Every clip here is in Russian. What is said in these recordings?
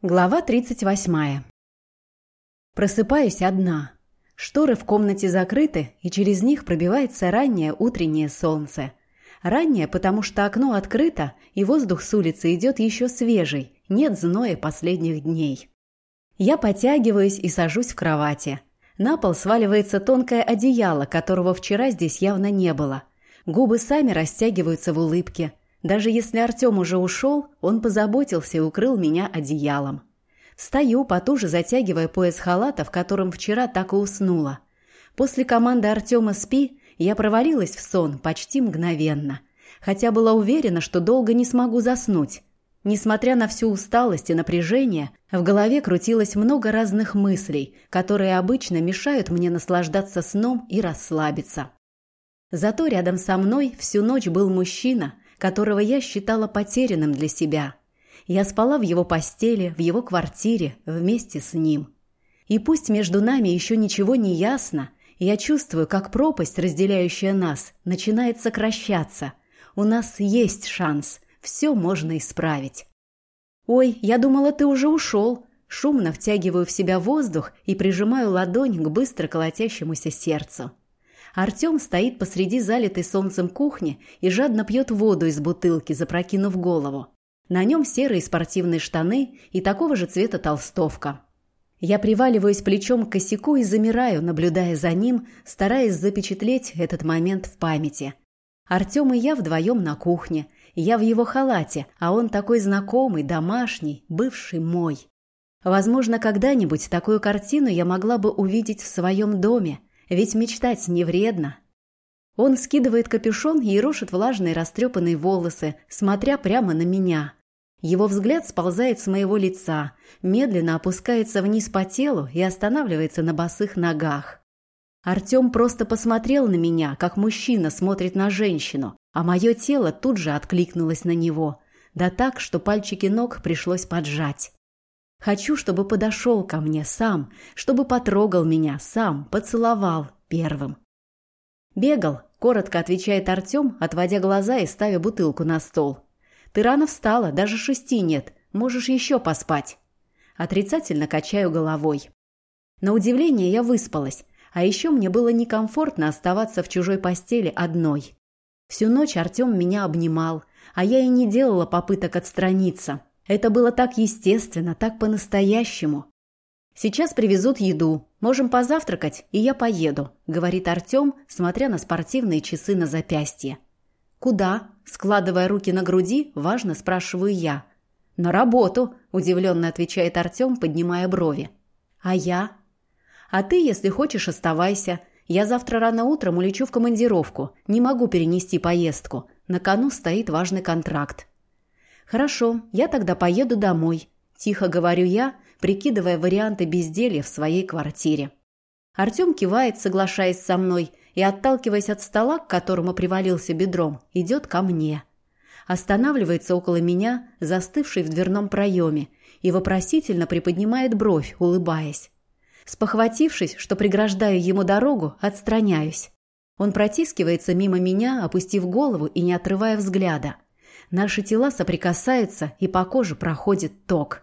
Глава 38. Просыпаюсь одна. Шторы в комнате закрыты, и через них пробивается раннее утреннее солнце. Раннее, потому что окно открыто, и воздух с улицы идет еще свежий, нет зноя последних дней. Я потягиваюсь и сажусь в кровати. На пол сваливается тонкое одеяло, которого вчера здесь явно не было. Губы сами растягиваются в улыбке. Даже если Артем уже ушел, он позаботился и укрыл меня одеялом. Стою, потуже затягивая пояс халата, в котором вчера так и уснула. После команды Артема «Спи» я провалилась в сон почти мгновенно. Хотя была уверена, что долго не смогу заснуть. Несмотря на всю усталость и напряжение, в голове крутилось много разных мыслей, которые обычно мешают мне наслаждаться сном и расслабиться. Зато рядом со мной всю ночь был мужчина – которого я считала потерянным для себя. Я спала в его постели, в его квартире, вместе с ним. И пусть между нами еще ничего не ясно, я чувствую, как пропасть, разделяющая нас, начинает сокращаться. У нас есть шанс, все можно исправить. «Ой, я думала, ты уже ушел», Шумно втягиваю в себя воздух и прижимаю ладонь к быстро колотящемуся сердцу. Артем стоит посреди залитой солнцем кухни и жадно пьет воду из бутылки, запрокинув голову. На нем серые спортивные штаны и такого же цвета толстовка. Я приваливаюсь плечом к косяку и замираю, наблюдая за ним, стараясь запечатлеть этот момент в памяти. Артем и я вдвоем на кухне. Я в его халате, а он такой знакомый, домашний, бывший мой. Возможно, когда-нибудь такую картину я могла бы увидеть в своем доме, ведь мечтать не вредно. Он скидывает капюшон и рушит влажные растрепанные волосы, смотря прямо на меня. Его взгляд сползает с моего лица, медленно опускается вниз по телу и останавливается на босых ногах. Артем просто посмотрел на меня, как мужчина смотрит на женщину, а мое тело тут же откликнулось на него, да так, что пальчики ног пришлось поджать. Хочу, чтобы подошел ко мне сам, чтобы потрогал меня сам, поцеловал первым. «Бегал», — коротко отвечает Артем, отводя глаза и ставя бутылку на стол. «Ты рано встала, даже шести нет. Можешь еще поспать». Отрицательно качаю головой. На удивление я выспалась, а еще мне было некомфортно оставаться в чужой постели одной. Всю ночь Артем меня обнимал, а я и не делала попыток отстраниться. Это было так естественно, так по-настоящему. «Сейчас привезут еду. Можем позавтракать, и я поеду», — говорит Артем, смотря на спортивные часы на запястье. «Куда?» — складывая руки на груди, важно спрашиваю я. «На работу», — удивленно отвечает Артем, поднимая брови. «А я?» «А ты, если хочешь, оставайся. Я завтра рано утром улечу в командировку. Не могу перенести поездку. На кону стоит важный контракт. «Хорошо, я тогда поеду домой», – тихо говорю я, прикидывая варианты безделья в своей квартире. Артем кивает, соглашаясь со мной, и, отталкиваясь от стола, к которому привалился бедром, идет ко мне. Останавливается около меня, застывший в дверном проеме, и вопросительно приподнимает бровь, улыбаясь. Спохватившись, что преграждаю ему дорогу, отстраняюсь. Он протискивается мимо меня, опустив голову и не отрывая взгляда – Наши тела соприкасаются, и по коже проходит ток.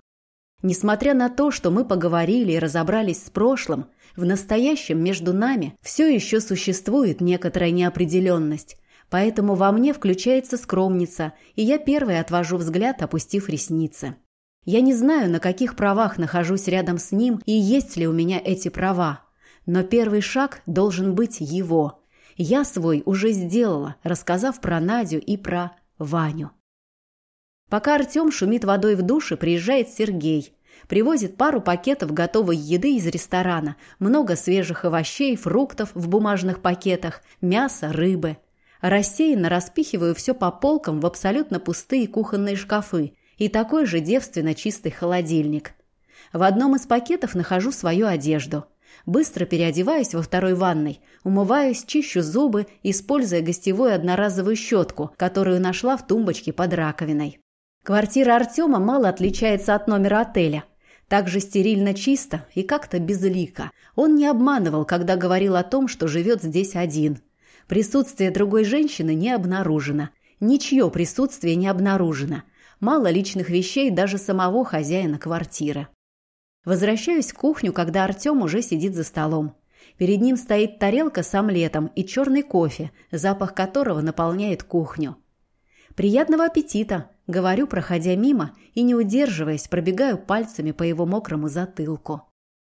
Несмотря на то, что мы поговорили и разобрались с прошлым, в настоящем между нами все еще существует некоторая неопределенность, поэтому во мне включается скромница, и я первой отвожу взгляд, опустив ресницы. Я не знаю, на каких правах нахожусь рядом с ним и есть ли у меня эти права, но первый шаг должен быть его. Я свой уже сделала, рассказав про Надю и про Ваню. Пока Артем шумит водой в душе, приезжает Сергей. Привозит пару пакетов готовой еды из ресторана, много свежих овощей, фруктов в бумажных пакетах, мяса, рыбы. Рассеянно распихиваю все по полкам в абсолютно пустые кухонные шкафы и такой же девственно чистый холодильник. В одном из пакетов нахожу свою одежду. Быстро переодеваюсь во второй ванной, умываюсь, чищу зубы, используя гостевую одноразовую щетку, которую нашла в тумбочке под раковиной. Квартира Артема мало отличается от номера отеля. Также стерильно чисто и как-то безлико. Он не обманывал, когда говорил о том, что живет здесь один. Присутствие другой женщины не обнаружено. Ничье присутствие не обнаружено. Мало личных вещей даже самого хозяина квартиры. Возвращаюсь в кухню, когда Артем уже сидит за столом. Перед ним стоит тарелка с омлетом и черный кофе, запах которого наполняет кухню. «Приятного аппетита!» – говорю, проходя мимо и, не удерживаясь, пробегаю пальцами по его мокрому затылку.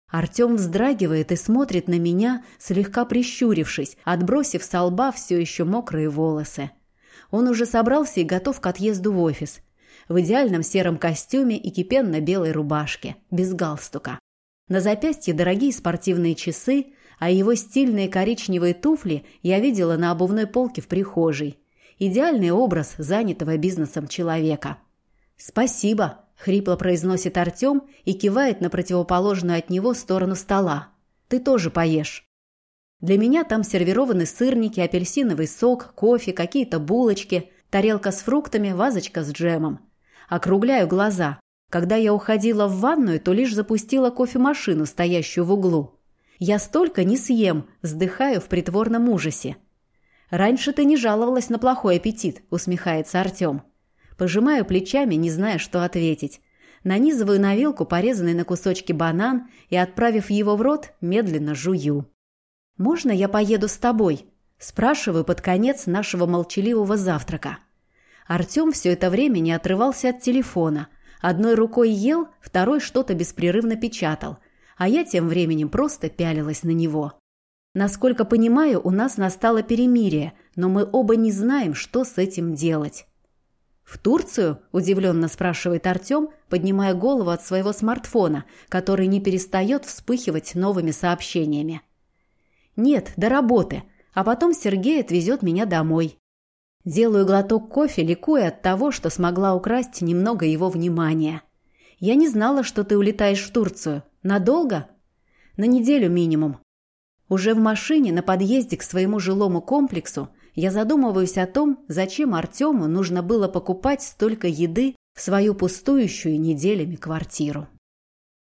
Артем вздрагивает и смотрит на меня, слегка прищурившись, отбросив со лба все еще мокрые волосы. Он уже собрался и готов к отъезду в офис. В идеальном сером костюме и кипенно-белой рубашке, без галстука. На запястье дорогие спортивные часы, а его стильные коричневые туфли я видела на обувной полке в прихожей. Идеальный образ занятого бизнесом человека. «Спасибо», — хрипло произносит Артем и кивает на противоположную от него сторону стола. «Ты тоже поешь». Для меня там сервированы сырники, апельсиновый сок, кофе, какие-то булочки, тарелка с фруктами, вазочка с джемом. Округляю глаза. Когда я уходила в ванную, то лишь запустила кофемашину, стоящую в углу. Я столько не съем, вздыхаю в притворном ужасе. «Раньше ты не жаловалась на плохой аппетит», — усмехается Артем. Пожимаю плечами, не зная, что ответить. Нанизываю на вилку порезанный на кусочки банан и, отправив его в рот, медленно жую. «Можно я поеду с тобой?» – спрашиваю под конец нашего молчаливого завтрака. Артем все это время не отрывался от телефона. Одной рукой ел, второй что-то беспрерывно печатал, а я тем временем просто пялилась на него. Насколько понимаю, у нас настало перемирие, но мы оба не знаем, что с этим делать. «В Турцию?» – удивленно спрашивает Артем, поднимая голову от своего смартфона, который не перестает вспыхивать новыми сообщениями. «Нет, до работы, а потом Сергей отвезет меня домой». Делаю глоток кофе, ликуя от того, что смогла украсть немного его внимания. «Я не знала, что ты улетаешь в Турцию. Надолго?» «На неделю минимум». Уже в машине на подъезде к своему жилому комплексу я задумываюсь о том, зачем Артему нужно было покупать столько еды в свою пустующую неделями квартиру.